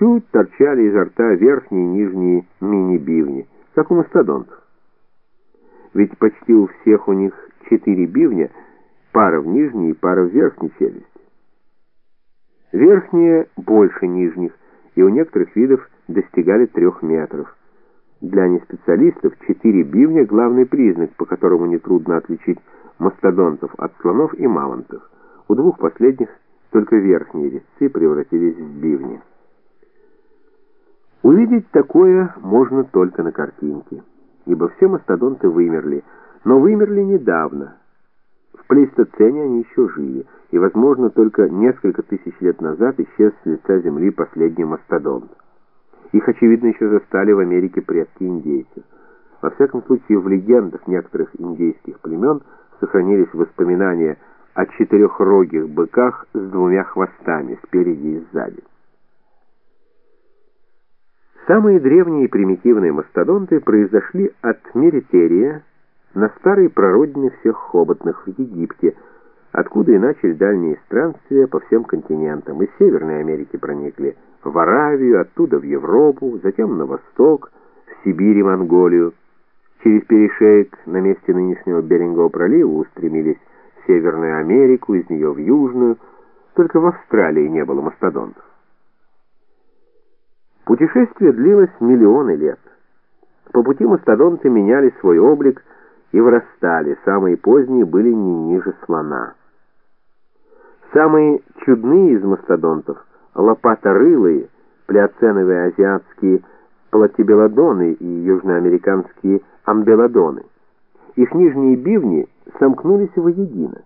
чуть торчали изо рта верхние и нижние мини-бивни, как у мастодонтов. Ведь почти у всех у них четыре бивня, пара в нижней и пара в верхней челюсти. Верхние больше нижних, и у некоторых видов достигали трех метров. Для неспециалистов четыре бивня – главный признак, по которому нетрудно отличить мастодонтов от слонов и мамонтов. У двух последних только верхние резцы превратились в бивни. Увидеть такое можно только на картинке, ибо все мастодонты вымерли, но вымерли недавно. В плейстоцене они еще жили, и, возможно, только несколько тысяч лет назад исчез с лица земли последний мастодонт. Их, очевидно, еще застали в Америке предки индейцев. Во всяком случае, в легендах некоторых индейских племен сохранились воспоминания о четырехрогих быках с двумя хвостами, спереди и сзади. Самые древние и примитивные мастодонты произошли от меритерия на старой прародине всех хоботных в Египте, откуда и начали дальние странствия по всем континентам. Из Северной Америки проникли в Аравию, оттуда в Европу, затем на восток, в Сибирь и Монголию. Через перешеек на месте нынешнего Берингового пролива устремились в Северную Америку, из нее в Южную. Только в Австралии не было мастодонтов. Путешествие длилось миллионы лет. По пути мастодонты меняли свой облик и вырастали, самые поздние были не ниже слона. Самые чудные из мастодонтов — лопаторылые, плеоценовые азиатские платибелодоны и южноамериканские амбелодоны. Их нижние бивни сомкнулись воедино.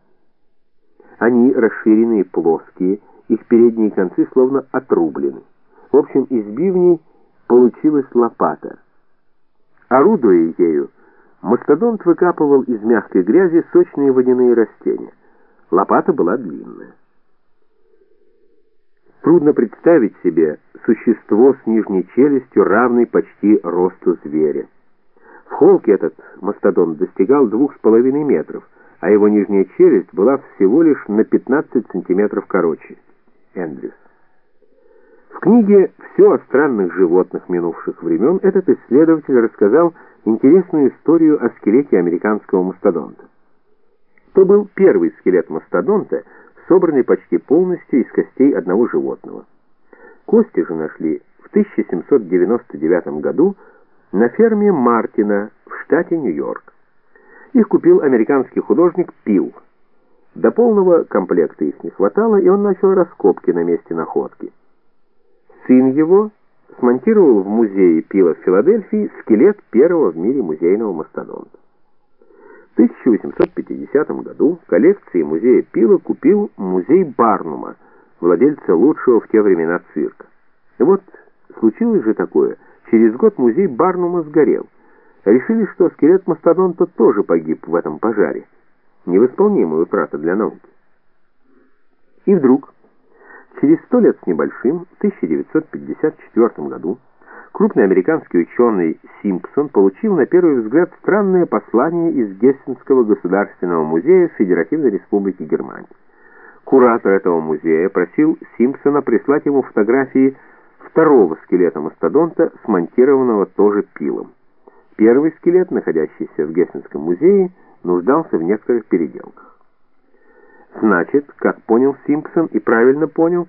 Они расширенные, плоские, их передние концы словно отрублены. В общем, из бивней получилась лопата. Орудуя ею, мастодонт выкапывал из мягкой грязи сочные водяные растения. Лопата была длинная. Трудно представить себе существо с нижней челюстью, равной почти росту зверя. В холке этот мастодонт достигал двух с половиной метров, а его нижняя челюсть была всего лишь на 15 сантиметров короче. Эндрюс. В книге «Все о странных животных минувших времен» этот исследователь рассказал интересную историю о скелете американского мастодонта. То был первый скелет мастодонта, собранный почти полностью из костей одного животного. Кости же нашли в 1799 году на ферме Мартина в штате Нью-Йорк. Их купил американский художник Пил. До полного комплекта их не хватало, и он начал раскопки на месте находки. Сын его смонтировал в музее Пила в Филадельфии скелет первого в мире музейного мастодонта. В 1850 году коллекции музея Пила купил музей Барнума, владельца лучшего в те времена цирка. И вот случилось же такое, через год музей Барнума сгорел. Решили, что скелет мастодонта тоже погиб в этом пожаре. Невосполнимая утрата для науки. И вдруг Через сто лет с небольшим, в 1954 году, крупный американский ученый Симпсон получил на первый взгляд странное послание из Гессенского государственного музея Федеративной Республики Германии. Куратор этого музея просил Симпсона прислать ему фотографии второго скелета мастодонта, смонтированного тоже пилом. Первый скелет, находящийся в Гессенском музее, нуждался в некоторых переделках. Значит, как понял Симпсон и правильно понял,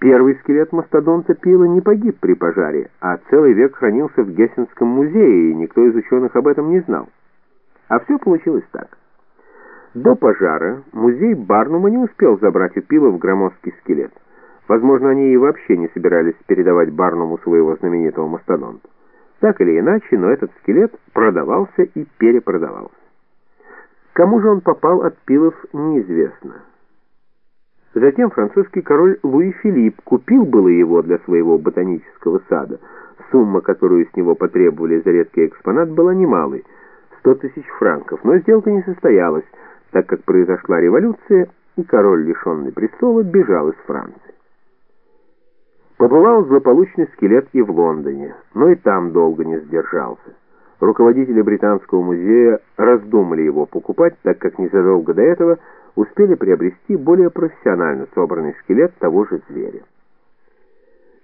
первый скелет мастодонта Пила не погиб при пожаре, а целый век хранился в Гессенском музее, и никто из ученых об этом не знал. А все получилось так. До пожара музей Барнума не успел забрать у Пила в громоздкий скелет. Возможно, они и вообще не собирались передавать Барнуму своего знаменитого мастодонта. Так или иначе, но этот скелет продавался и перепродавался. Кому же он попал от пилов, неизвестно. Затем французский король Луи Филипп купил было его для своего ботанического сада. Сумма, которую с него потребовали за редкий экспонат, была немалой — 100 тысяч франков. Но сделка не состоялась, так как произошла революция, и король, лишенный престола, бежал из Франции. Побывал злополучный скелет и в Лондоне, но и там долго не сдержался. Руководители Британского музея раздумали его покупать, так как незадолго до этого успели приобрести более профессионально собранный скелет того же зверя.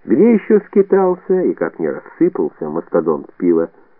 Где еще скитался и как не рассыпался мастодонт пива,